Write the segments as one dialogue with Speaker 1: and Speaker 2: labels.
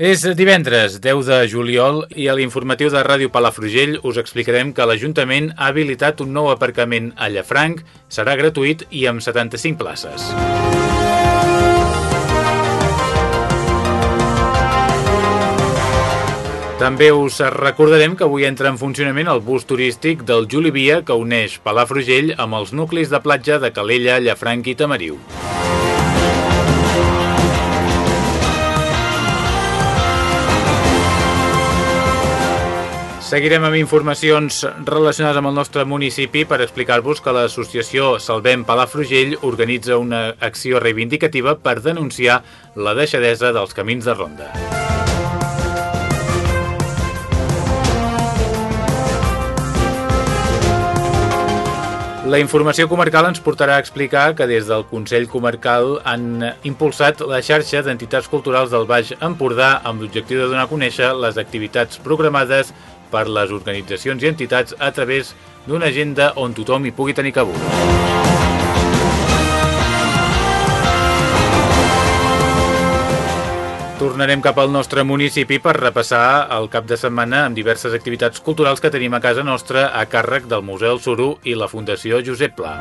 Speaker 1: És divendres, 10 de juliol, i a l'informatiu de Ràdio Palafrugell us explicarem que l'Ajuntament ha habilitat un nou aparcament a Llafranc, serà gratuït i amb 75 places. També us recordarem que avui entra en funcionament el bus turístic del Juli Via que uneix Palafrugell amb els nuclis de platja de Calella, Llafranc i Tamariu. Seguirem amb informacions relacionades amb el nostre municipi per explicar-vos que l'associació Salvem Palafrugell organitza una acció reivindicativa per denunciar la deixadesa dels camins de ronda. La informació comarcal ens portarà a explicar que des del Consell Comarcal han impulsat la xarxa d'entitats culturals del Baix Empordà amb l'objectiu de donar a conèixer les activitats programades per les organitzacions i entitats a través d'una agenda on tothom hi pugui tenir cabut. Tornarem cap al nostre municipi per repassar el cap de setmana amb diverses activitats culturals que tenim a casa nostra a càrrec del Museu Suro i la Fundació Josep Pla.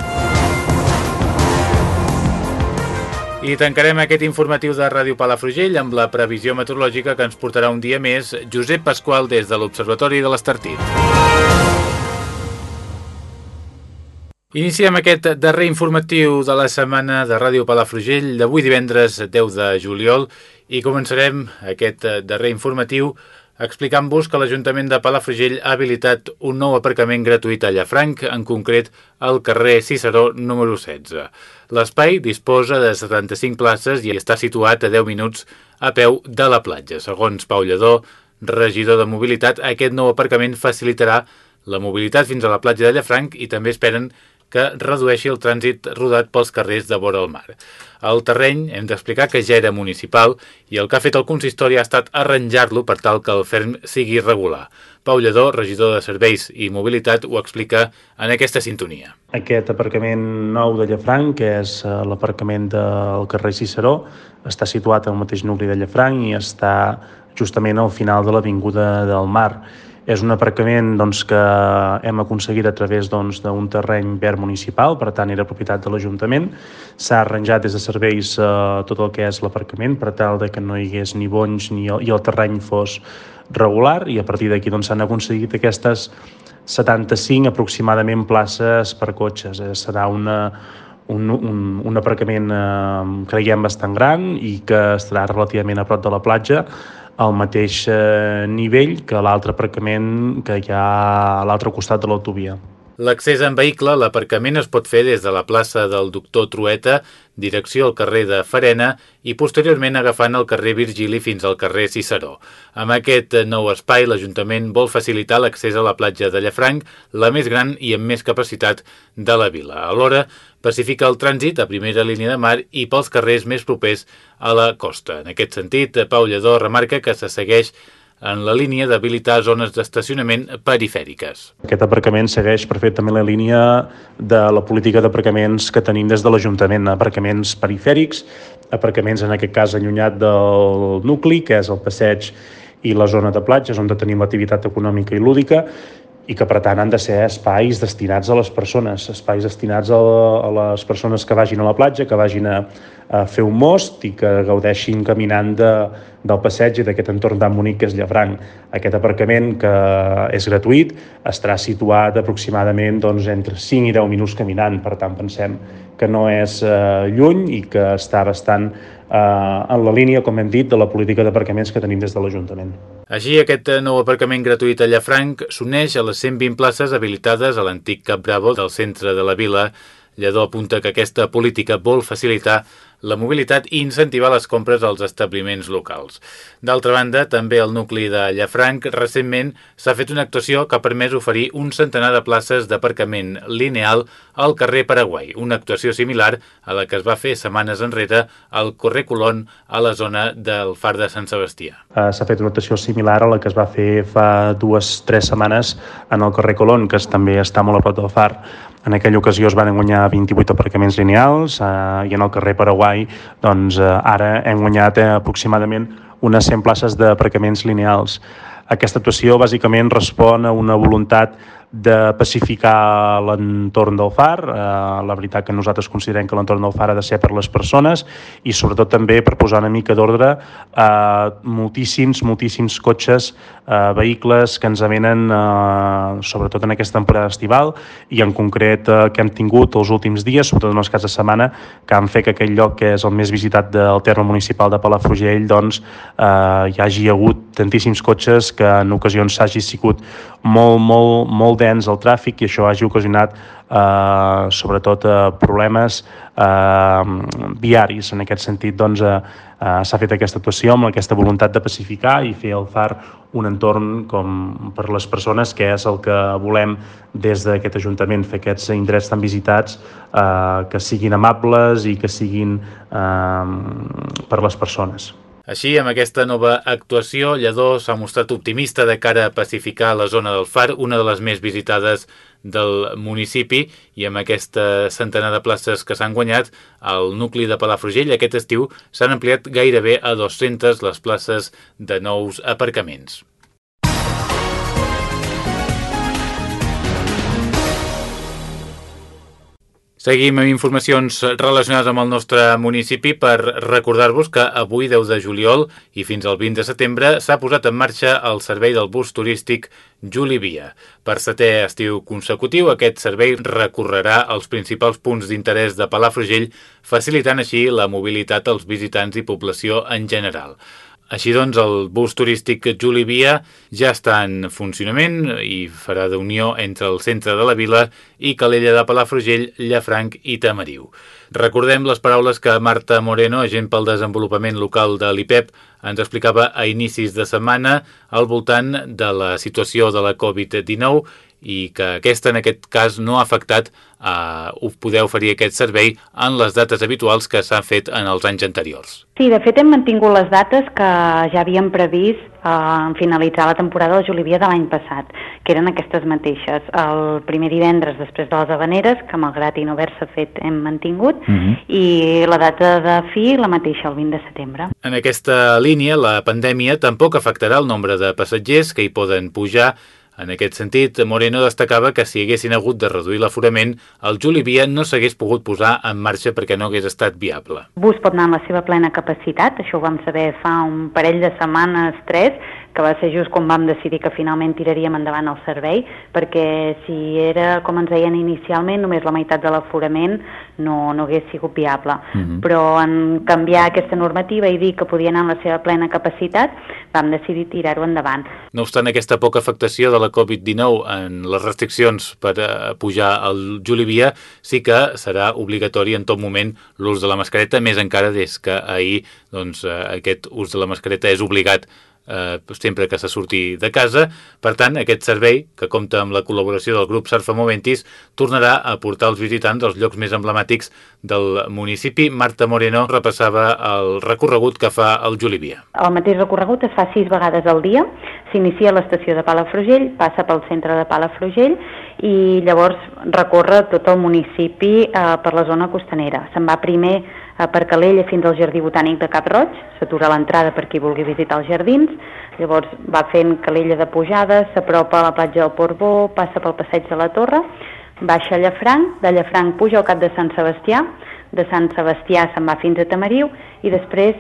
Speaker 1: I tancarem aquest informatiu de Ràdio Palafrugell amb la previsió meteorològica que ens portarà un dia més Josep Pasqual des de l'Observatori de l'Estartit. Iniciem aquest darrer informatiu de la setmana de Ràdio Palafrugell d'avui divendres 10 de juliol i començarem aquest darrer informatiu explicant-vos que l'Ajuntament de Palafrugell ha habilitat un nou aparcament gratuït a Llafranc, en concret al carrer Ciceró número 16. L'espai disposa de 75 places i està situat a 10 minuts a peu de la platja. Segons Pau Lledó, regidor de mobilitat, aquest nou aparcament facilitarà la mobilitat fins a la platja de Llafranc i també esperen que redueixi el trànsit rodat pels carrers de vora el mar. El terreny hem d'explicar que ja era municipal i el que ha fet el consistori ha estat arranjar-lo per tal que el ferm sigui regular. Pau Lledó, regidor de Serveis i Mobilitat, ho explica en aquesta sintonia.
Speaker 2: Aquest aparcament nou de Llafranc, que és eh, l'aparcament del carrer Ciceró, està situat al mateix nucli de Llafranc i està justament al final de l'Avinguda del Mar és un aparcament doncs, que hem aconseguit a través doncs, d'un doncs, terreny verd municipal, per tant era propietat de l'Ajuntament. S'ha arranjat des de serveis eh, tot el que és l'aparcament per tal de que no hi hagués ni bonys ni el, i el terreny fos regular i a partir d'aquí doncs, s'han doncs, aconseguit aquestes 75 aproximadament places per cotxes. Eh, serà una, un, un, un aparcament eh, creiem bastant gran i que estarà relativament a prop de la platja al mateix eh, nivell que l'altre aparcament que hi ha a l'altre costat de l'autovia.
Speaker 1: L'accés en vehicle a l'aparcament es pot fer des de la plaça del Doctor Trueta, direcció al carrer de Farena i posteriorment agafant el carrer Virgili fins al carrer Ciceró. Amb aquest nou espai, l'Ajuntament vol facilitar l'accés a la platja de Llafranc, la més gran i amb més capacitat de la vila. Alhora, pacifica el trànsit a primera línia de mar i pels carrers més propers a la costa. En aquest sentit, Pau Lledó remarca que se segueix en la línia d'habilitar zones d'estacionament perifèriques.
Speaker 2: Aquest aparcament segueix perfectament la línia de la política d'aparcaments que tenim des de l'Ajuntament, aparcaments perifèrics, aparcaments en aquest cas allunyat del nucli, que és el passeig i la zona de platges, on tenim l'activitat econòmica i lúdica, i que per tant han de ser espais destinats a les persones, espais destinats a, a les persones que vagin a la platja, que vagin a, a fer un most i que gaudeixin caminant de, del passeig i d'aquest entorn tan bonic que és Llafranc. Aquest aparcament, que és gratuït, estarà situat aproximadament doncs, entre 5 i 10 minuts caminant, per tant pensem que no és eh, lluny i que està bastant en la línia, com hem dit, de la política d'aparcaments que tenim des de l'Ajuntament.
Speaker 1: Així, aquest nou aparcament gratuït a Llafranc s'uneix a les 120 places habilitades a l'antic Cap Bravo del centre de la vila. Lledó apunta que aquesta política vol facilitar la mobilitat i incentivar les compres als establiments locals. D'altra banda, també al nucli de Llafranc recentment s'ha fet una actuació que ha permès oferir un centenar de places d'aparcament lineal al carrer Paraguai, una actuació similar a la que es va fer setmanes enrere al carrer Colón a la zona del Far de Sant Sebastià.
Speaker 2: Uh, s'ha fet una actuació similar a la que es va fer fa dues tres setmanes en el carrer Colón, que també està molt a prop del Far. En aquella ocasió es van guanyar 28 aparcaments lineals uh, i en el carrer Paraguai doncs eh, ara hem guanyat eh, aproximadament unes 100 places d'aparcaments lineals. Aquesta actuació bàsicament respon a una voluntat de pacificar l'entorn del far. Eh, la veritat que nosaltres considerem que l'entorn del far ha de ser per les persones i sobretot també per posar una mica d'ordre a moltíssims, moltíssims cotxes, eh, vehicles que ens avenen eh, sobretot en aquesta temporada estival i en concret eh, que hem tingut els últims dies, sobretot en els caps de setmana, que han fet que aquell lloc que és el més visitat del terme municipal de Palafrugell doncs eh, hi hagi hagut tantíssims cotxes que en ocasions s'hagi sigut molt, molt, molt dens el tràfic i això hagi ocasionat eh, sobretot eh, problemes eh, viaris. En aquest sentit, doncs, eh, eh, s'ha fet aquesta actuació amb aquesta voluntat de pacificar i fer el FAR un entorn com per les persones, que és el que volem des d'aquest Ajuntament, fer aquests indrets tan visitats eh, que siguin amables i que siguin eh, per les persones.
Speaker 1: Així, amb aquesta nova actuació, Lledó s'ha mostrat optimista de cara a pacificar la zona del Far, una de les més visitades del municipi, i amb aquesta centenar de places que s'han guanyat, al nucli de Palafrugell aquest estiu s'han ampliat gairebé a 200 les places de nous aparcaments. Seguim amb informacions relacionades amb el nostre municipi per recordar-vos que avui, 10 de juliol i fins al 20 de setembre, s'ha posat en marxa el servei del bus turístic Julivia. Per setè estiu consecutiu, aquest servei recorrerà els principals punts d'interès de Palafrugell, facilitant així la mobilitat als visitants i població en general. Així doncs, el bus turístic Juli Via ja està en funcionament i farà d'unió entre el centre de la vila i Calella de Palafrugell, Llafranc i Tamariu. Recordem les paraules que Marta Moreno, agent pel desenvolupament local de l'IPEP, ens explicava a inicis de setmana al voltant de la situació de la Covid-19 i que aquesta, en aquest cas, no ha afectat a eh, poder oferir aquest servei en les dates habituals que s'han fet en els anys anteriors.
Speaker 3: Sí, de fet hem mantingut les dates que ja havíem previst eh, en finalitzar la temporada de Jolivia de l'any passat, que eren aquestes mateixes. El primer divendres després de les Habaneres, que malgrat i no haver-se fet hem mantingut, uh mhm. -huh. i la data de fi la mateixa, el 20 de setembre.
Speaker 1: En aquesta línia, la pandèmia tampoc afectarà el nombre de passatgers que hi poden pujar en aquest sentit, Moreno destacava que si haguessin hagut de reduir l'aforament, el Juli Via no s'hagués pogut posar en marxa perquè no hagués estat viable.
Speaker 3: Bus pot anar amb la seva plena capacitat, això ho vam saber fa un parell de setmanes, tres, que va ser just quan vam decidir que finalment tiraríem endavant el servei, perquè si era, com ens deien inicialment, només la meitat de l'aforament no, no hagués sigut viable. Uh mhm. -huh. Però en canviar aquesta normativa i dir que podia anar amb la seva plena capacitat, vam decidir tirar-ho endavant.
Speaker 1: No obstant aquesta poca afectació de la Covid-19 en les restriccions per uh, pujar al Julivia, sí que serà obligatori en tot moment l'ús de la mascareta, més encara des que ahir doncs, uh, aquest ús de la mascareta és obligat eh, sempre que se surti de casa. Per tant, aquest servei, que compta amb la col·laboració del grup Surfa Momentis, tornarà a portar els visitants als llocs més emblemàtics del municipi. Marta Moreno repassava el recorregut que fa el Julivia.
Speaker 3: El mateix recorregut es fa sis vegades al dia. S'inicia a l'estació de Palafrugell, passa pel centre de Palafrugell i llavors recorre tot el municipi eh, per la zona costanera. Se'n va primer per Calella fins al Jardí Botànic de Cap Roig, s'atura l'entrada per qui vulgui visitar els jardins, llavors va fent Calella de pujada, s'apropa a la platja del Portbó, passa pel passeig de la Torre, baixa a Llafranc, de Llafranc puja al cap de Sant Sebastià, de Sant Sebastià se'n va fins a Tamariu i després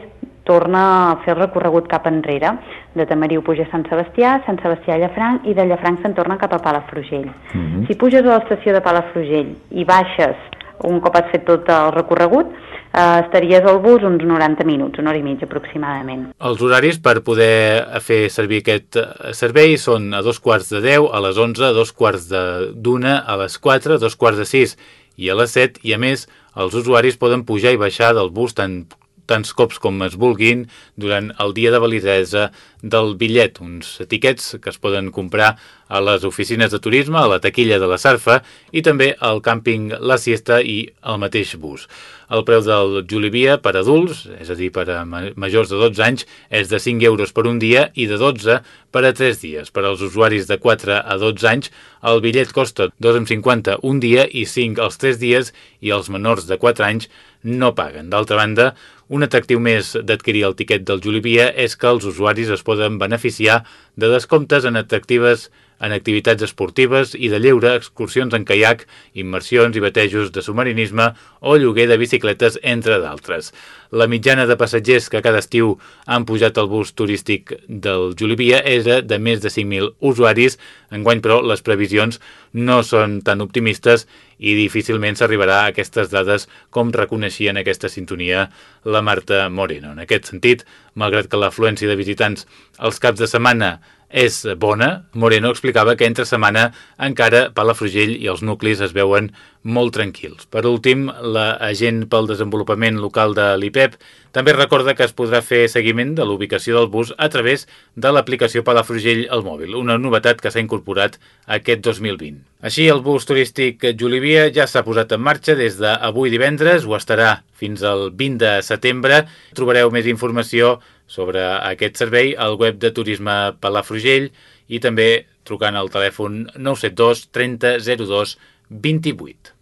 Speaker 3: torna a fer el recorregut cap enrere. De Tamariu puja a Sant Sebastià, Sant Sebastià a Llafranc i de Llafranc se'n torna cap a Palafrugell. Uh mhm. -huh. Si puges a l'estació de Palafrugell i baixes un cop has fet tot el recorregut, eh, estaries al bus uns 90 minuts, una hora i mitja aproximadament.
Speaker 1: Els horaris per poder fer servir aquest eh, servei són a dos quarts de 10, a les 11, a dos quarts d'una, a les 4, a dos quarts de 6 i a les 7, i a més els usuaris poden pujar i baixar del bus tant tants cops com es vulguin durant el dia de validesa del bitllet, uns etiquets que es poden comprar a les oficines de turisme, a la taquilla de la Sarfa i també al càmping La Siesta i al mateix bus. El preu del Julivia per adults, és a dir, per a majors de 12 anys, és de 5 euros per un dia i de 12 per a 3 dies. Per als usuaris de 4 a 12 anys, el bitllet costa 2,50 un dia i 5 els 3 dies i els menors de 4 anys no paguen. D'altra banda, un atractiu més d'adquirir el tiquet del Julivia és que els usuaris es poden beneficiar de descomptes en atractives en activitats esportives i de lleure, excursions en caiac, immersions i batejos de submarinisme o lloguer de bicicletes, entre d'altres. La mitjana de passatgers que cada estiu han pujat al bus turístic del Julivia era de més de 5.000 usuaris. Enguany, però, les previsions no són tan optimistes i difícilment s'arribarà a aquestes dades com reconeixia en aquesta sintonia la Marta Moreno. En aquest sentit, malgrat que l'afluència de visitants els caps de setmana és bona. Moreno explicava que entre setmana encara Palafrugell i els nuclis es veuen molt tranquils. Per últim, l'agent pel desenvolupament local de l'IPEP també recorda que es podrà fer seguiment de l'ubicació del bus a través de l'aplicació Palafrugell al mòbil, una novetat que s'ha incorporat aquest 2020. Així, el bus turístic Julivia ja s'ha posat en marxa des d'avui divendres, ho estarà fins al 20 de setembre. Trobareu més informació sobre aquest servei al web de Turisme Palafrugell i també trucant al telèfon 972 30 02 28.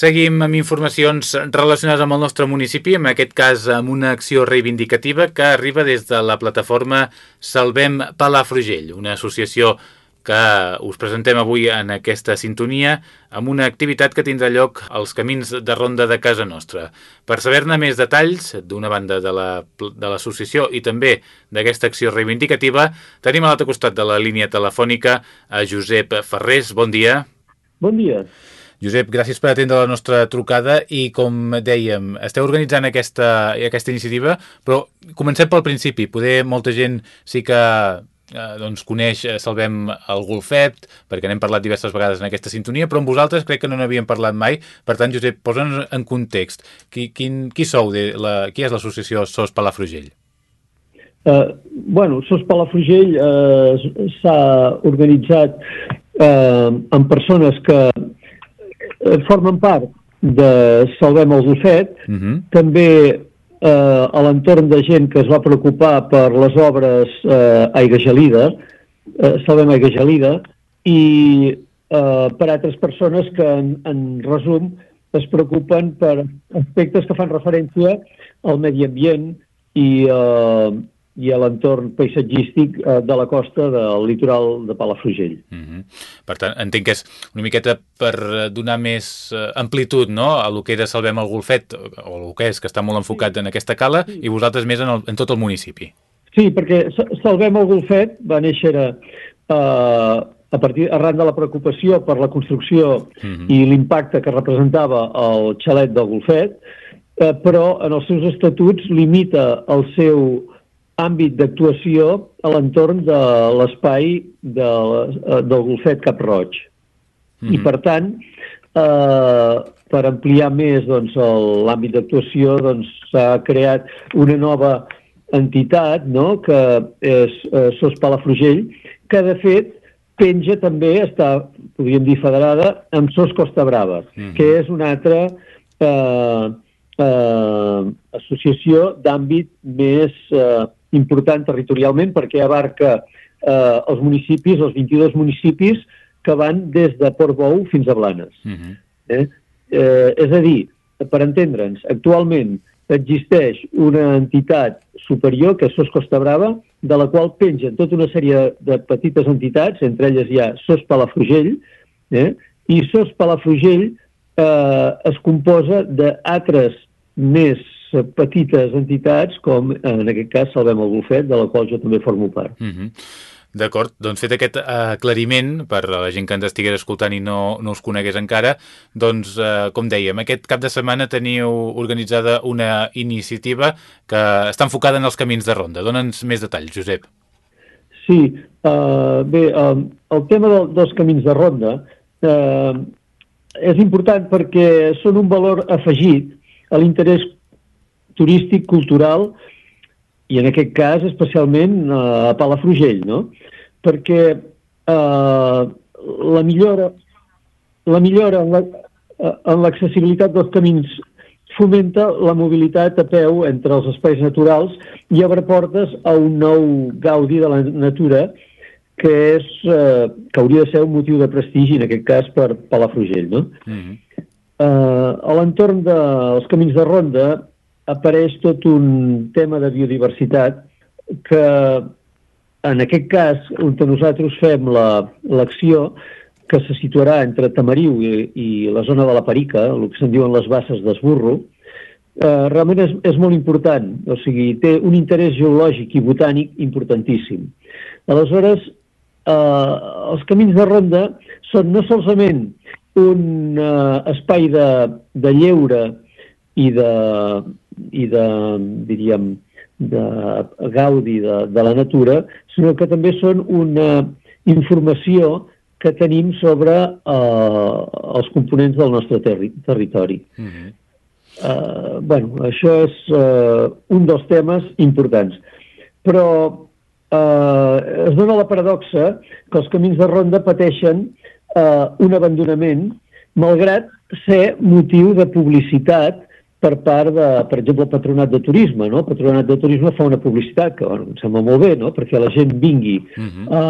Speaker 1: Seguim amb informacions relacionades amb el nostre municipi, en aquest cas amb una acció reivindicativa que arriba des de la plataforma Salvem Palafrugell, una associació us presentem avui en aquesta sintonia amb una activitat que tindrà lloc als camins de ronda de casa nostra. Per saber-ne més detalls, d'una banda de l'associació la, i també d'aquesta acció reivindicativa, tenim a l'altre costat de la línia telefònica a Josep Ferrés. Bon dia.
Speaker 4: Bon dia.
Speaker 1: Josep, gràcies per atendre la nostra trucada i, com dèiem, esteu organitzant aquesta, aquesta iniciativa, però comencem pel principi. Poder molta gent sí que eh, doncs coneix eh, Salvem el Golfet, perquè n'hem parlat diverses vegades en aquesta sintonia, però amb vosaltres crec que no n'havíem parlat mai. Per tant, Josep, posa'ns en context. Qui, quin, qui sou? De la, qui és l'associació SOS Palafrugell?
Speaker 4: Uh, bueno, SOS Palafrugell uh, s'ha organitzat uh, amb persones que uh, formen part de Salvem el Golfet, uh mhm. -huh. també eh, a l'entorn de gent que es va preocupar per les obres eh, Aigua Gelida, eh, Salvem Aigua Gelida, i eh, per altres persones que, en, en resum, es preocupen per aspectes que fan referència al medi ambient i, eh, i a l'entorn paisatgístic eh, de la costa del litoral de Palafrugell. Mm -hmm.
Speaker 1: Per tant, entenc que és una miqueta per eh, donar més eh, amplitud no? a lo que era Salvem el Golfet, o el que és, que està molt enfocat sí. en aquesta cala, sí. i vosaltres més en, el, en tot el municipi.
Speaker 4: Sí, perquè Salvem el Golfet va néixer a, a partir, arran de la preocupació per la construcció mm -hmm. i l'impacte que representava el xalet del Golfet, eh, però en els seus estatuts limita el seu àmbit d'actuació a l'entorn de l'espai de, eh, del golfet Cap Roig. Mm -hmm. I, per tant, eh, per ampliar més doncs, l'àmbit d'actuació, doncs, s'ha doncs, creat una nova entitat, no?, que és eh, SOS Palafrugell, que, de fet, penja també, està, podríem dir, federada amb SOS Costa Brava, mm -hmm. que és una altra eh, eh, associació d'àmbit més eh, important territorialment perquè abarca eh, els municipis, els 22 municipis que van des de Port Bou fins a Blanes. Uh mhm. -huh. eh? Eh, és a dir, per entendre'ns, actualment existeix una entitat superior, que és SOS Costa Brava, de la qual pengen tota una sèrie de petites entitats, entre elles hi ha SOS Palafrugell, eh? i SOS Palafrugell eh, es composa d'altres més petites entitats com en aquest cas Salvem el Bufet, de la qual jo també formo part.
Speaker 1: Uh -huh. D'acord, doncs fet aquest aclariment per a la gent que ens estigués escoltant i no, no us conegués encara, doncs, eh, com dèiem, aquest cap de setmana teniu organitzada una iniciativa que està enfocada en els camins de ronda. Dóna'ns més detalls, Josep.
Speaker 4: Sí, uh, bé, uh, el tema del, dels camins de ronda uh, és important perquè són un valor afegit a l'interès turístic, cultural i en aquest cas especialment uh, a Palafrugell, no? Perquè uh, la millora, la millora en l'accessibilitat dels camins fomenta la mobilitat a peu entre els espais naturals i obre portes a un nou gaudi de la natura que és eh, que hauria de ser un motiu de prestigi, en aquest cas, per Palafrugell. No? Mm -hmm. eh, a l'entorn dels camins de ronda apareix tot un tema de biodiversitat que en aquest cas, on nosaltres fem l'acció, la, que se situarà entre Tamariu i, i la zona de la Perica, el que se'n diuen les basses d'Esburro, eh, realment és, és molt important, o sigui, té un interès geològic i botànic importantíssim. Aleshores, eh, els camins de ronda són no solament un eh, espai de, de lleure i de, i de, diríem, de gaudi de, de la natura, sinó que també són una informació que tenim sobre eh, els components del nostre terri territori. Uh -huh. uh, bueno, això és uh, un dels temes importants. Però uh, es dona la paradoxa que els camins de ronda pateixen uh, un abandonament malgrat ser motiu de publicitat per part de, per exemple, el Patronat de Turisme. No? El Patronat de Turisme fa una publicitat que bueno, em sembla molt bé, no? perquè la gent vingui uh -huh. a,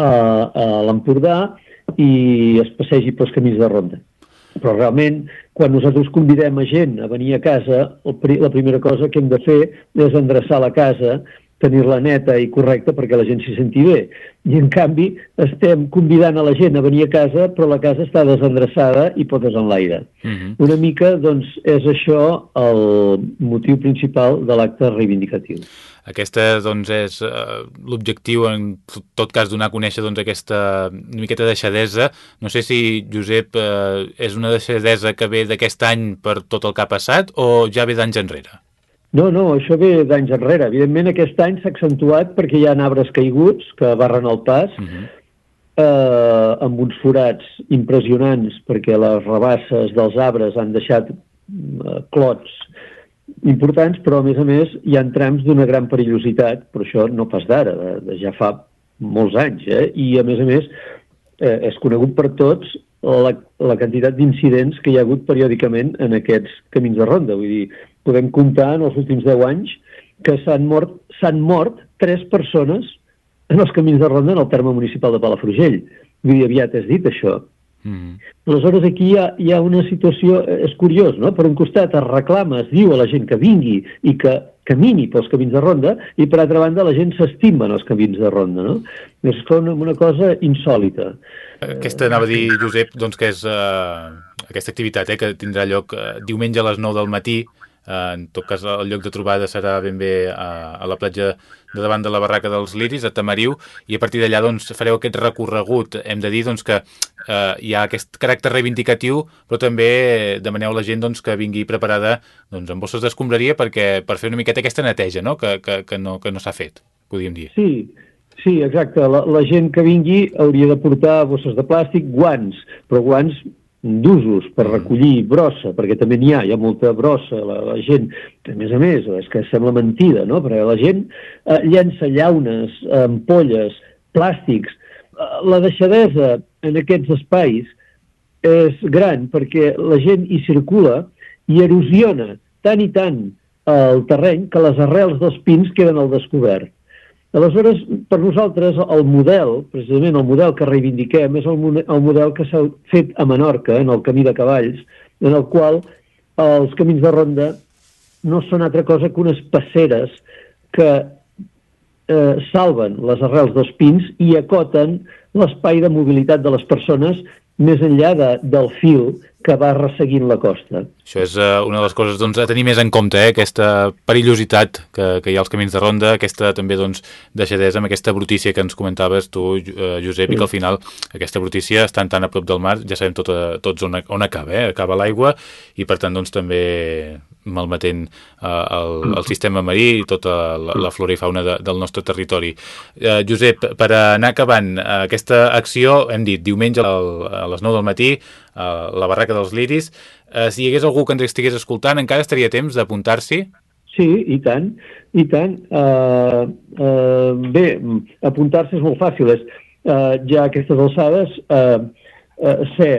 Speaker 4: a l'Empordà i es passegi pels camins de ronda. Però realment, quan nosaltres convidem a gent a venir a casa, el, la primera cosa que hem de fer és endreçar la casa tenir-la neta i correcta perquè la gent s'hi senti bé. I, en canvi, estem convidant a la gent a venir a casa, però la casa està desendreçada i potes en l'aire. Uh mhm. -huh. Una mica, doncs, és això el motiu principal de l'acte reivindicatiu.
Speaker 1: Aquesta, doncs, és uh, l'objectiu, en tot cas, donar a conèixer doncs, aquesta una miqueta deixadesa. No sé si, Josep, uh, és una deixadesa que ve d'aquest any per tot el que ha passat o ja ve d'anys enrere?
Speaker 4: No, no, això ve d'anys enrere. Evidentment aquest any s'ha accentuat perquè hi ha arbres caiguts que barren el pas, uh -huh. eh, amb uns forats impressionants perquè les rebasses dels arbres han deixat eh, clots importants, però a més a més hi ha trams d'una gran perillositat, però això no pas d'ara, de, de ja fa molts anys, eh? i a més a més eh, és conegut per tots la, la quantitat d'incidents que hi ha hagut periòdicament en aquests camins de ronda. Vull dir, podem comptar en els últims 10 anys que s'han mort, mort tres persones en els camins de ronda en el terme municipal de Palafrugell. Vull dir, aviat has dit això. Mm. Aleshores, aquí hi ha, hi ha una situació, eh, és curiós, no? Per un costat es reclama, es diu a la gent que vingui i que camini pels camins de ronda, i per altra banda la gent s'estima en els camins de ronda, no? És una, una cosa insòlita.
Speaker 1: Aquesta anava a dir, Josep, doncs que és uh, aquesta activitat eh, que tindrà lloc uh, diumenge a les 9 del matí, Uh, en tot cas, el lloc de trobada serà ben bé a, a la platja de davant de la barraca dels Liris, a Tamariu, i a partir d'allà doncs, fareu aquest recorregut. Hem de dir doncs, que uh, hi ha aquest caràcter reivindicatiu, però també demaneu a la gent doncs, que vingui preparada doncs, amb bosses d'escombraria perquè per fer una miqueta aquesta neteja no? que, que, que no, que no s'ha fet, podríem dir.
Speaker 4: Sí, Sí, exacte. La, la gent que vingui hauria de portar bosses de plàstic, guants, però guants d'usos per mm. recollir brossa, perquè també n'hi ha, hi ha molta brossa, la, la gent, a més a més, és que sembla mentida, no? perquè la gent eh, llença llaunes, ampolles, plàstics. Eh, la deixadesa en aquests espais és gran perquè la gent hi circula i erosiona tant i tant el terreny que les arrels dels pins queden al descobert. Aleshores, per nosaltres, el model, precisament el model que reivindiquem, és el, el model que s'ha fet a Menorca, en el Camí de Cavalls, en el qual els camins de ronda no són altra cosa que unes passeres que eh, salven les arrels dels pins i acoten l'espai de mobilitat de les persones més enllà de, del fil que va resseguint la costa.
Speaker 1: Això és uh, una de les coses doncs, a tenir més en compte, eh? aquesta perillositat que, que hi ha als camins de ronda, aquesta també doncs, deixadesa amb aquesta brutícia que ens comentaves tu, uh, Josep, sí. i que al final aquesta brutícia, estan tan a prop del mar, ja sabem tot, uh, tots on, on acaba, eh? acaba l'aigua, i per tant doncs, també malmetent uh, el, el sistema marí i tota la, la flora i fauna de, del nostre territori. Uh, Josep, per anar acabant uh, aquesta acció, hem dit diumenge al, a les 9 del matí, a la barraca dels Liris, uh, si hi hagués algú que ens estigués escoltant, encara estaria temps d'apuntar-s'hi?
Speaker 4: Sí, i tant, i tant. Uh, uh, bé, apuntar-se és molt fàcil. És, uh, ja a aquestes alçades, uh, uh, ser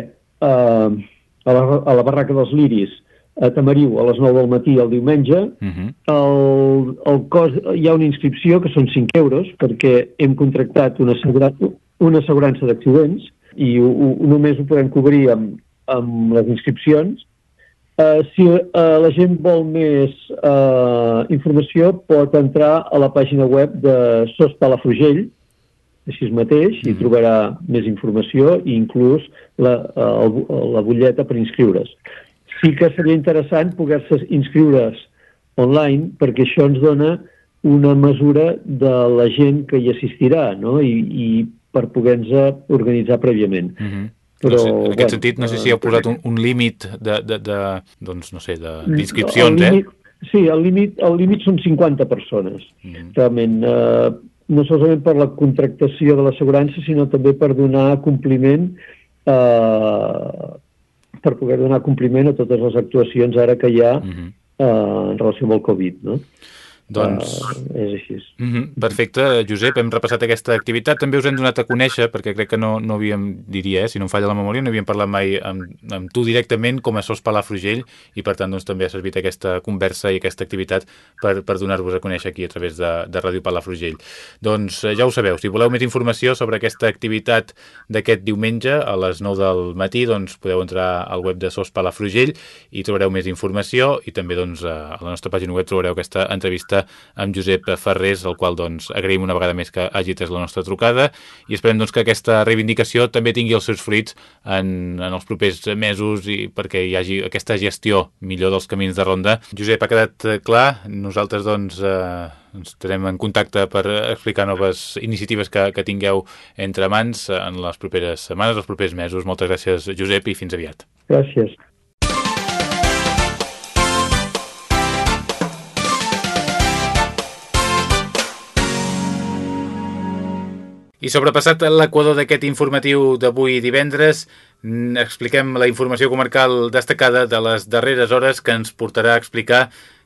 Speaker 4: uh, a, la, a la barraca dels Liris a Tamariu a les 9 del matí el diumenge. Uh -huh. el, el cost, hi ha una inscripció que són 5 euros perquè hem contractat una, assegura, una assegurança d'accidents i ho, ho, només ho podem cobrir amb, amb les inscripcions. Uh, si uh, la gent vol més uh, informació pot entrar a la pàgina web de SOS Palafrugell, així mateix, mm. i trobarà més informació i inclús la, uh, la butlleta per inscriure's sí que seria interessant poder-se inscriure's online perquè això ens dona una mesura de la gent que hi assistirà no? I, i per poder-nos organitzar prèviament. Uh
Speaker 1: -huh. Però, no sé, en aquest bueno, sentit, no sé si heu posat un, un límit de, de, de, doncs, no sé, d'inscripcions, eh?
Speaker 4: Sí, el límit, el límit són 50 persones. -huh. Realment, eh, no solament per la contractació de l'assegurança, sinó també per donar compliment eh, per poder donar compliment a totes les actuacions ara que hi ha uh -huh. eh, en relació amb el Covid, no?
Speaker 1: Doncs... Uh, és així. Mm -hmm. Perfecte, Josep, hem repassat aquesta activitat. També us hem donat a conèixer, perquè crec que no, no havíem, diria, eh, si no em falla la memòria, no havíem parlat mai amb, amb tu directament com a SOS Palafrugell i per tant doncs, també ha servit aquesta conversa i aquesta activitat per, per donar-vos a conèixer aquí a través de, de Ràdio Palafrugell. Doncs eh, ja ho sabeu, si voleu més informació sobre aquesta activitat d'aquest diumenge a les 9 del matí, doncs podeu entrar al web de SOS Palafrugell i trobareu més informació i també doncs, a la nostra pàgina web trobareu aquesta entrevista amb Josep Ferrés, el qual doncs, agraïm una vegada més que hagi la nostra trucada i esperem doncs, que aquesta reivindicació també tingui els seus fruits en, en els propers mesos i perquè hi hagi aquesta gestió millor dels camins de ronda. Josep, ha quedat clar, nosaltres doncs, eh, ens estarem en contacte per explicar noves iniciatives que, que tingueu entre mans en les properes setmanes, els propers mesos. Moltes gràcies, Josep, i fins aviat.
Speaker 4: Gràcies.
Speaker 1: I sobrepassat l'equador d'aquest informatiu d'avui divendres, expliquem la informació comarcal destacada de les darreres hores que ens portarà a explicar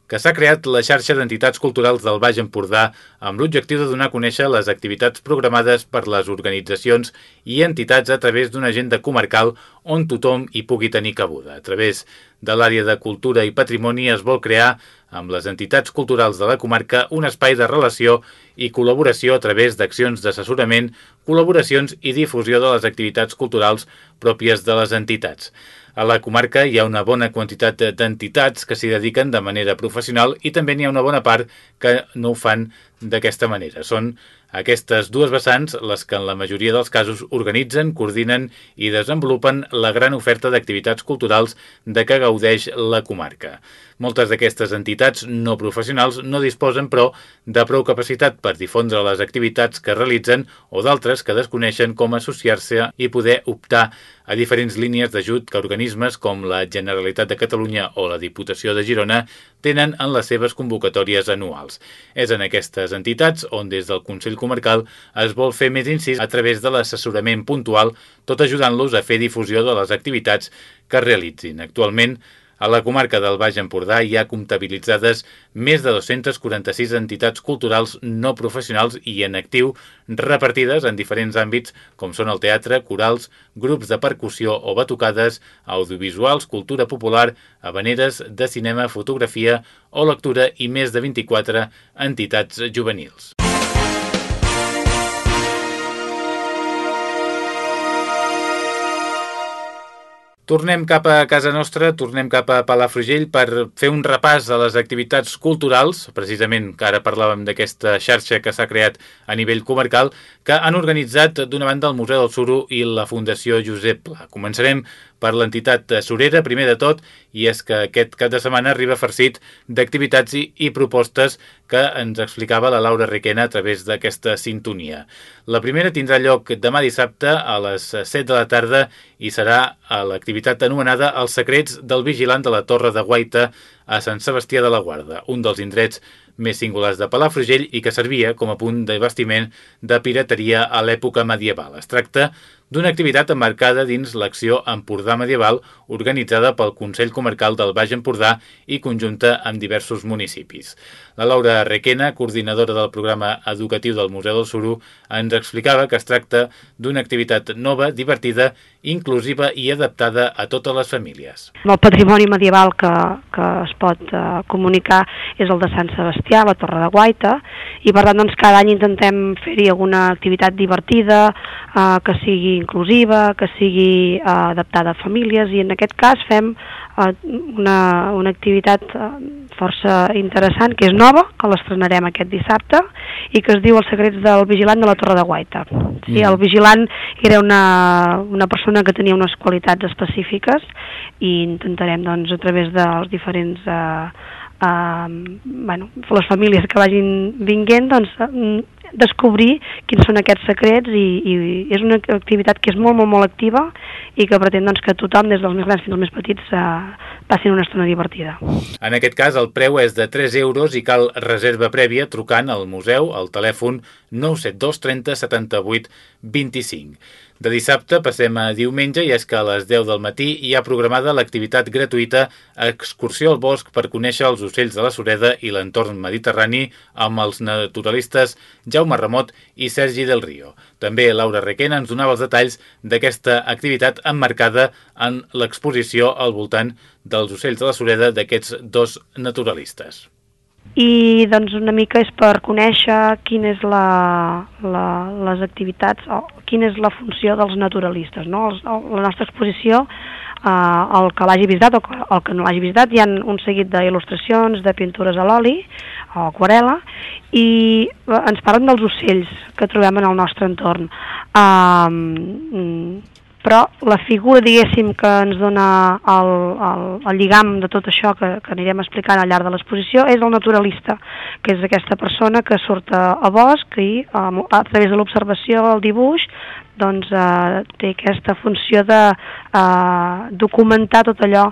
Speaker 1: que s'ha creat la xarxa d'entitats culturals del Baix Empordà amb l'objectiu de donar a conèixer les activitats programades per les organitzacions i entitats a través d'una agenda comarcal on tothom hi pugui tenir cabuda. A través de l'àrea de cultura i patrimoni es vol crear amb les entitats culturals de la comarca un espai de relació i col·laboració a través d'accions d'assessorament, col·laboracions i difusió de les activitats culturals pròpies de les entitats. A la comarca hi ha una bona quantitat d'entitats que s'hi dediquen de manera professional i també n'hi ha una bona part que no ho fan d'aquesta manera. Són aquestes dues vessants les que en la majoria dels casos organitzen, coordinen i desenvolupen la gran oferta d'activitats culturals de què gaudeix la comarca. Moltes d'aquestes entitats no professionals no disposen, però, de prou capacitat per difondre les activitats que realitzen o d'altres que desconeixen com associar-se i poder optar a diferents línies d'ajut que organismes com la Generalitat de Catalunya o la Diputació de Girona tenen en les seves convocatòries anuals. És en aquestes entitats on des del Consell Comarcal es vol fer més incís a través de l'assessorament puntual, tot ajudant-los a fer difusió de les activitats que realitzin. Actualment, a la comarca del Baix Empordà hi ha comptabilitzades més de 246 entitats culturals no professionals i en actiu repartides en diferents àmbits com són el teatre, corals, grups de percussió o batucades, audiovisuals, cultura popular, habaneres, de cinema, fotografia o lectura i més de 24 entitats juvenils. Tornem cap a casa nostra, tornem cap a Palafrugell per fer un repàs a les activitats culturals, precisament que ara parlàvem d'aquesta xarxa que s'ha creat a nivell comarcal, que han organitzat d'una banda el Museu del Suro i la Fundació Josep Pla. Començarem per l'entitat Sorera, primer de tot, i és que aquest cap de setmana arriba farcit d'activitats i, i propostes que ens explicava la Laura Requena a través d'aquesta sintonia. La primera tindrà lloc demà dissabte a les 7 de la tarda i serà a l'activitat anomenada Els secrets del vigilant de la Torre de Guaita a Sant Sebastià de la Guarda, un dels indrets més singulars de Palafrugell i que servia com a punt de bastiment de pirateria a l'època medieval. Es tracta d'una activitat emmarcada dins l'acció Empordà Medieval organitzada pel Consell Comarcal del Baix Empordà i conjunta amb diversos municipis. La Laura Requena, coordinadora del programa educatiu del Museu del Suru, ens explicava que es tracta d'una activitat nova, divertida, inclusiva i adaptada a totes les famílies.
Speaker 5: El patrimoni medieval que, que es pot uh, comunicar és el de Sant Sebastià, la Torre de Guaita, i per tant doncs, cada any intentem fer-hi alguna activitat divertida, uh, que sigui inclusiva, que sigui eh, adaptada a famílies i en aquest cas fem eh, una, una activitat eh, força interessant que és nova, que l'estrenarem aquest dissabte i que es diu Els secrets del vigilant de la Torre de Guaita. Sí, mm. el vigilant era una, una persona que tenia unes qualitats específiques i intentarem doncs, a través dels diferents eh, eh, bueno, les famílies que vagin vinguent doncs, descobrir quins són aquests secrets i, i és una activitat que és molt, molt, molt activa i que pretén doncs, que tothom, des dels més grans fins als més petits, eh, passin una estona divertida.
Speaker 1: En aquest cas, el preu és de 3 euros i cal reserva prèvia trucant al museu al telèfon 972 30 78 25. De dissabte passem a diumenge i és que a les 10 del matí hi ha programada l'activitat gratuïta Excursió al bosc per conèixer els ocells de la Sureda i l'entorn mediterrani amb els naturalistes Jaume Ramot i Sergi del Río. També Laura Requena ens donava els detalls d'aquesta activitat emmarcada en l'exposició al voltant dels ocells de la Sureda d'aquests dos naturalistes
Speaker 5: i doncs una mica és per conèixer quina és la, la, les activitats o quina és la funció dels naturalistes. No? Els, la nostra exposició, eh, el que l'hagi visitat o el que no l'hagi visitat, hi ha un seguit d'il·lustracions, de pintures a l'oli o aquarela, i eh, ens parlen dels ocells que trobem en el nostre entorn. Eh, però la figura, diguéssim, que ens dona el, el, el lligam de tot això que, que anirem explicant al llarg de l'exposició és el naturalista, que és aquesta persona que surt a, a bosc i a, a través de l'observació, el dibuix, doncs eh, té aquesta funció de eh, documentar tot allò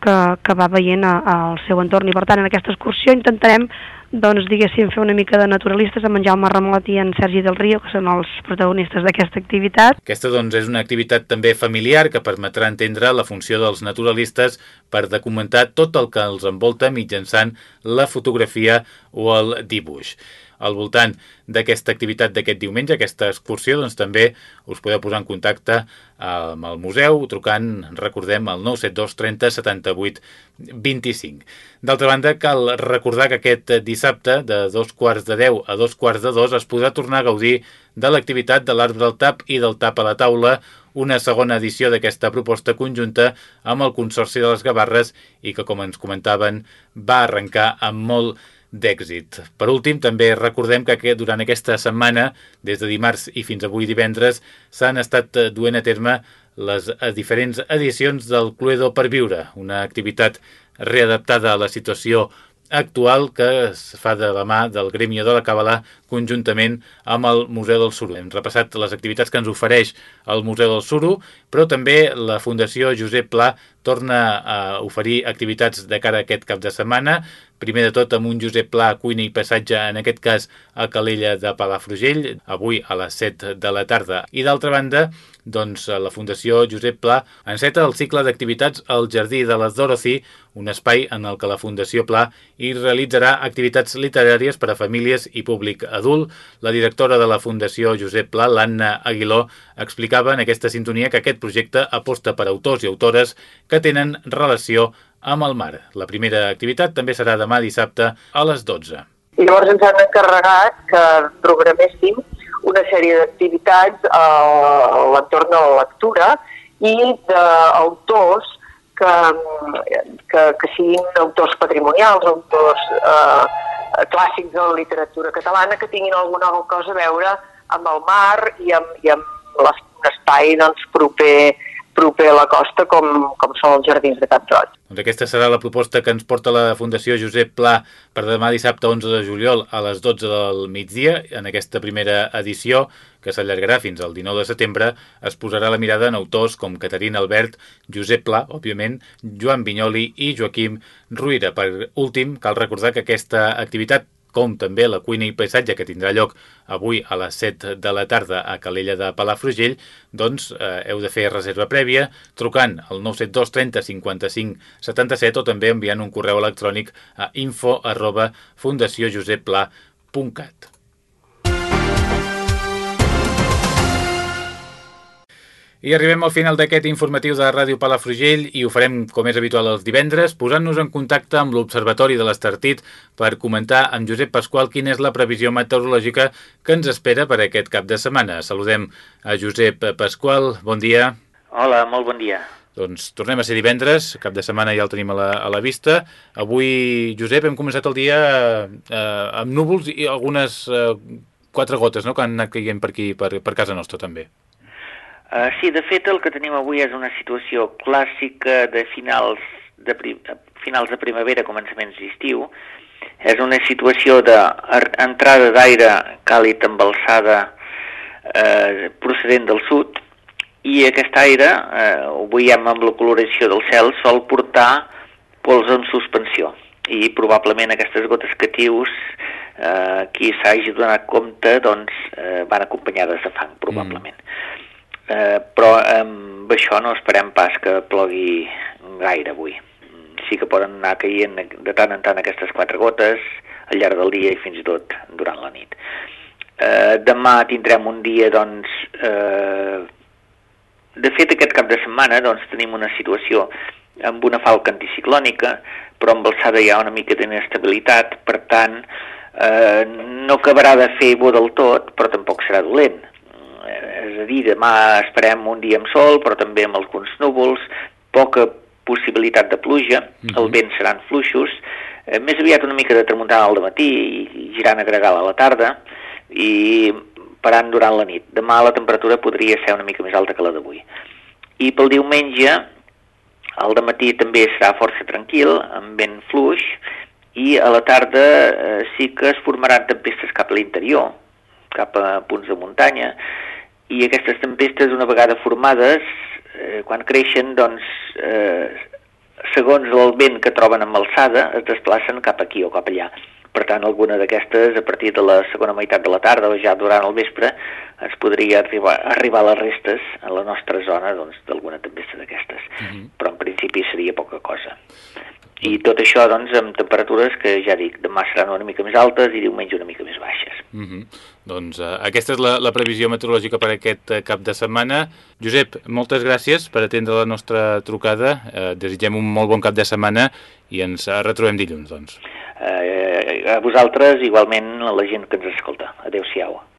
Speaker 5: que, que va veient al seu entorn. I per tant en aquesta excursió intentarem doncs, diguéssim, fer una mica de naturalistes amb en Jaume Ramot i en Sergi del Río, que són els protagonistes d'aquesta activitat.
Speaker 1: Aquesta, doncs, és una activitat també familiar que permetrà entendre la funció dels naturalistes per documentar tot el que els envolta mitjançant la fotografia o el dibuix al voltant d'aquesta activitat d'aquest diumenge, aquesta excursió, doncs també us podeu posar en contacte amb el museu trucant, recordem, al 972 30 78 25. D'altra banda, cal recordar que aquest dissabte, de dos quarts de 10 a dos quarts de dos, es podrà tornar a gaudir de l'activitat de l'arbre del tap i del tap a la taula, una segona edició d'aquesta proposta conjunta amb el Consorci de les Gavarres i que, com ens comentaven, va arrencar amb molt d'èxit. Per últim, també recordem que durant aquesta setmana, des de dimarts i fins avui divendres, s'han estat eh, duent a terme les eh, diferents edicions del Cluedo per Viure, una activitat readaptada a la situació actual que es fa de la mà del Gremio de la Cabala conjuntament amb el Museu del Suro. Hem repassat les activitats que ens ofereix el Museu del Suro, però també la Fundació Josep Pla torna a oferir activitats de cara a aquest cap de setmana primer de tot amb un Josep Pla, cuina i passatge, en aquest cas a Calella de Palafrugell, avui a les 7 de la tarda. I d'altra banda, doncs la Fundació Josep Pla enceta el cicle d'activitats al Jardí de les Dorothy, un espai en el que la Fundació Pla hi realitzarà activitats literàries per a famílies i públic adult. La directora de la Fundació Josep Pla, l'Anna Aguiló, explicava en aquesta sintonia que aquest projecte aposta per autors i autores que tenen relació amb el mar. La primera activitat també serà demà dissabte a les 12.
Speaker 6: I llavors ens han encarregat que programéssim una sèrie d'activitats a l'entorn de la lectura i d'autors que, que, que siguin autors patrimonials, autors eh, clàssics de la literatura catalana que tinguin alguna cosa a veure amb el mar i amb, i amb l'espai doncs, proper proper a la costa com, com són els jardins de Cap Roig.
Speaker 1: Doncs aquesta serà la proposta que ens porta la Fundació Josep Pla per demà dissabte 11 de juliol a les 12 del migdia. En aquesta primera edició, que s'allargarà fins al 19 de setembre, es posarà la mirada en autors com Caterina Albert, Josep Pla, òbviament, Joan Vinyoli i Joaquim Ruïra. Per últim, cal recordar que aquesta activitat com també la cuina i paisatge que tindrà lloc avui a les 7 de la tarda a Calella de Palafrugell, doncs eh, heu de fer reserva prèvia trucant al 972 30 55 77 o també enviant un correu electrònic a info arroba fundaciojosepla.cat. I arribem al final d'aquest informatiu de Ràdio Palafrugell i ho farem, com és habitual, els divendres, posant-nos en contacte amb l'Observatori de l'Estartit per comentar amb Josep Pasqual quina és la previsió meteorològica que ens espera per aquest cap de setmana. Saludem a Josep Pasqual, bon dia.
Speaker 7: Hola, molt bon dia.
Speaker 1: Doncs tornem a ser divendres, cap de setmana ja el tenim a la, a la vista. Avui, Josep, hem començat el dia eh, amb núvols i algunes eh, quatre gotes no?, que han anat caient per aquí, per, per casa nostra també.
Speaker 7: Uh, sí, de fet el que tenim avui és una situació clàssica de finals de, prim finals de primavera, començaments d'estiu. És una situació d'entrada d'aire càlid amb alçada eh, procedent del sud i aquest aire, eh, ho veiem amb la coloració del cel, sol portar pols en suspensió i probablement aquestes gotes catius eh, qui s'hagi donat compte doncs, eh, van acompanyades de fang, probablement. Mm eh, però amb això no esperem pas que plogui gaire avui. Sí que poden anar caient de tant en tant aquestes quatre gotes al llarg del dia i fins i tot durant la nit. Eh, demà tindrem un dia, doncs, eh, de fet aquest cap de setmana doncs, tenim una situació amb una falca anticiclònica, però amb alçada hi ha una mica d'inestabilitat, per tant, eh, no acabarà de fer bo del tot, però tampoc serà dolent és a dir, demà esperem un dia amb sol, però també amb alguns núvols, poca possibilitat de pluja, uh -huh. el mhm. vent seran fluixos, eh, més aviat una mica de tramuntana al matí i girant a gregal a la tarda, i parant durant la nit. Demà la temperatura podria ser una mica més alta que la d'avui. I pel diumenge, al matí també serà força tranquil, amb vent fluix, i a la tarda eh, sí que es formaran tempestes cap a l'interior, cap a punts de muntanya, i aquestes tempestes, una vegada formades, eh, quan creixen, doncs, eh, segons el vent que troben amb alçada, es desplacen cap aquí o cap allà. Per tant, alguna d'aquestes, a partir de la segona meitat de la tarda o ja durant el vespre, es podria arribar, arribar a les restes a la nostra zona d'alguna doncs, tempesta d'aquestes. Uh mhm. -huh. Però en principi seria poca cosa. I tot això, doncs, amb temperatures que, ja dic, demà seran una mica més altes i diumenge una mica més baixes.
Speaker 1: Mm -hmm. Doncs uh, aquesta és la, la previsió meteorològica per aquest uh, cap de setmana. Josep, moltes gràcies per atendre la nostra trucada. Uh, desitgem un molt bon cap de setmana i ens uh, retrobem dilluns, doncs.
Speaker 7: Uh, a vosaltres, igualment, a la gent que ens escolta. Adéu-siau.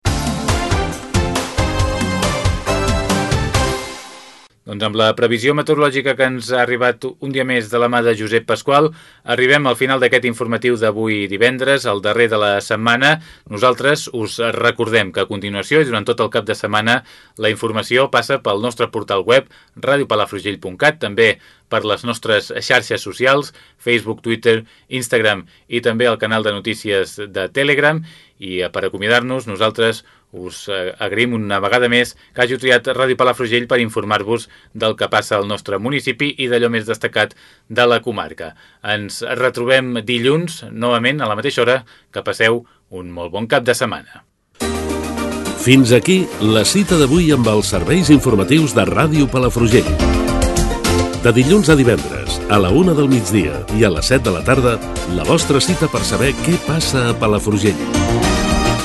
Speaker 1: Doncs amb la previsió meteorològica que ens ha arribat un dia més de la mà de Josep Pasqual, arribem al final d'aquest informatiu d'avui divendres, el darrer de la setmana. Nosaltres us recordem que a continuació i durant tot el cap de setmana la informació passa pel nostre portal web radiopalafrugell.cat, també per les nostres xarxes socials, Facebook, Twitter, Instagram i també el canal de notícies de Telegram. I eh, per acomiadar-nos, nosaltres us eh, agraïm una vegada més que hagi triat Ràdio Palafrugell per informar-vos del que passa al nostre municipi i d'allò més destacat de la comarca. Ens retrobem dilluns, novament, a la mateixa hora, que passeu un molt bon cap de setmana.
Speaker 8: Fins aquí la cita d'avui amb els serveis informatius de Ràdio Palafrugell. De dilluns a divendres, a la una del migdia i a les 7 de la tarda, la vostra cita per saber què passa a Palafrugell.